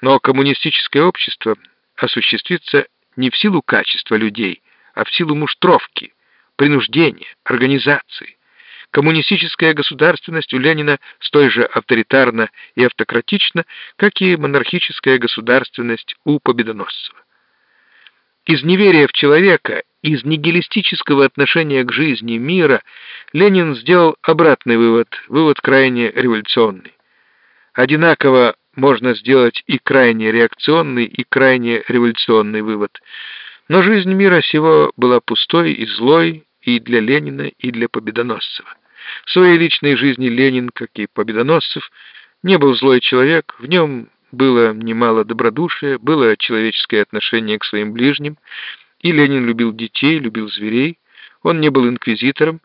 Но коммунистическое общество осуществится не в силу качества людей, а в силу муштровки, принуждения, организации. Коммунистическая государственность у Ленина столь же авторитарна и автократична, как и монархическая государственность у Победоносцева. Из неверия в человека, из нигилистического отношения к жизни мира Ленин сделал обратный вывод, вывод крайне революционный. Одинаково можно сделать и крайне реакционный, и крайне революционный вывод. Но жизнь мира сего была пустой и злой и для Ленина, и для Победоносцева. В своей личной жизни Ленин, как и Победоносцев, не был злой человек, в нем было немало добродушия, было человеческое отношение к своим ближним, и Ленин любил детей, любил зверей, он не был инквизитором.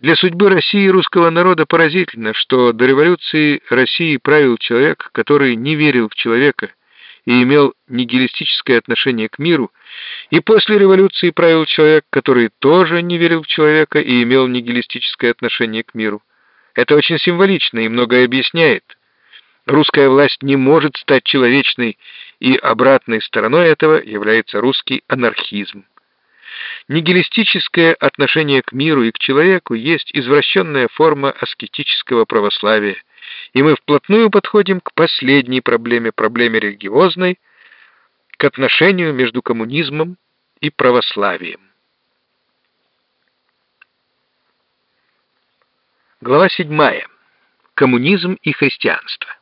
Для судьбы России и русского народа поразительно, что до революции России правил человек, который не верил в человека и имел нигилистическое отношение к миру, и после революции правил человек, который тоже не верил в человека и имел нигилистическое отношение к миру. Это очень символично и многое объясняет. Русская власть не может стать человечной, и обратной стороной этого является русский анархизм. Нигилистическое отношение к миру и к человеку есть извращенная форма аскетического православия, и мы вплотную подходим к последней проблеме, проблеме религиозной, к отношению между коммунизмом и православием. Глава 7. Коммунизм и христианство.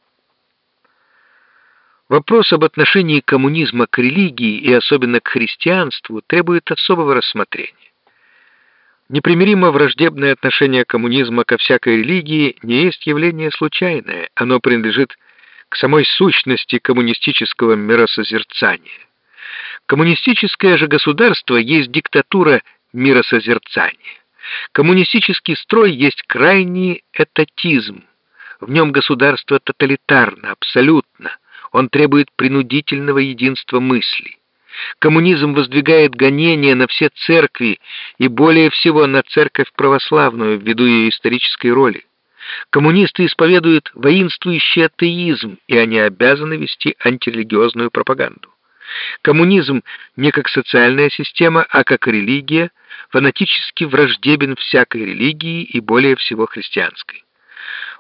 Вопрос об отношении коммунизма к религии и особенно к христианству требует особого рассмотрения. Непримиримо враждебное отношение коммунизма ко всякой религии не есть явление случайное, оно принадлежит к самой сущности коммунистического миросозерцания. Коммунистическое же государство есть диктатура миросозерцания. Коммунистический строй есть крайний этатизм. В нем государство тоталитарно, абсолютно – он требует принудительного единства мысли. Коммунизм воздвигает гонения на все церкви и более всего на церковь православную ввиду ее исторической роли. Коммунисты исповедуют воинствующий атеизм, и они обязаны вести антирелигиозную пропаганду. Коммунизм не как социальная система, а как религия, фанатически враждебен всякой религии и более всего христианской.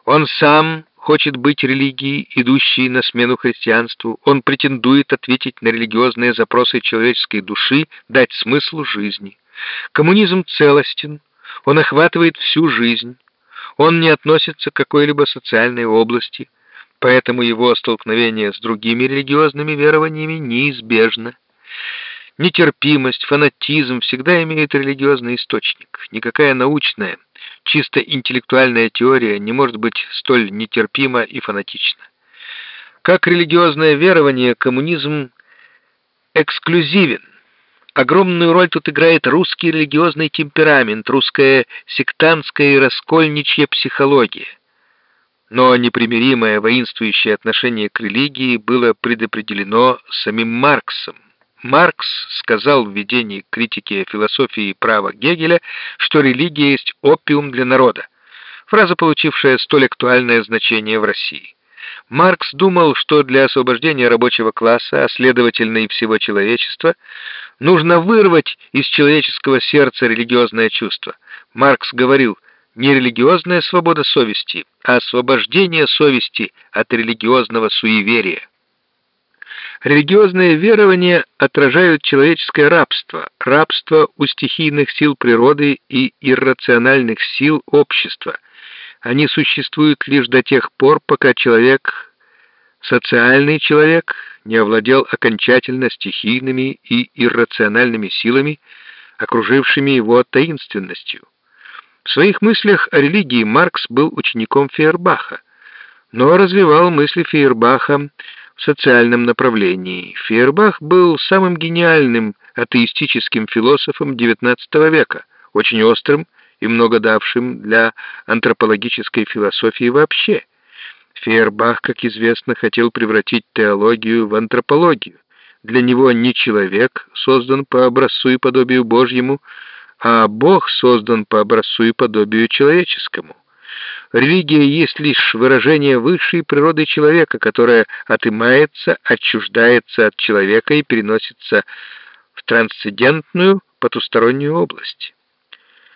Он сам хочет быть религией, идущей на смену христианству. Он претендует ответить на религиозные запросы человеческой души, дать смысл жизни. Коммунизм целостен, он охватывает всю жизнь. Он не относится к какой-либо социальной области, поэтому его столкновение с другими религиозными верованиями неизбежно. Нетерпимость, фанатизм всегда имеют религиозный источник. Никакая научная, чисто интеллектуальная теория не может быть столь нетерпима и фанатична. Как религиозное верование, коммунизм эксклюзивен. Огромную роль тут играет русский религиозный темперамент, русская сектантская и раскольничья психология. Но непримиримое воинствующее отношение к религии было предопределено самим Марксом. Маркс сказал в введении критики философии и права Гегеля, что религия есть опиум для народа, фраза, получившая столь актуальное значение в России. Маркс думал, что для освобождения рабочего класса, а следовательно и всего человечества, нужно вырвать из человеческого сердца религиозное чувство. Маркс говорил, не религиозная свобода совести, а освобождение совести от религиозного суеверия. Религиозные верования отражают человеческое рабство, рабство у стихийных сил природы и иррациональных сил общества. Они существуют лишь до тех пор, пока человек, социальный человек, не овладел окончательно стихийными и иррациональными силами, окружившими его таинственностью. В своих мыслях о религии Маркс был учеником Фейербаха, но развивал мысли Фейербаха социальном направлении. Фейербах был самым гениальным атеистическим философом XIX века, очень острым и много давшим для антропологической философии вообще. Фейербах, как известно, хотел превратить теологию в антропологию. Для него не человек создан по образцу и подобию Божьему, а Бог создан по образцу и подобию человеческому. Религия есть лишь выражение высшей природы человека, которая отымается, отчуждается от человека и переносится в трансцендентную потустороннюю область.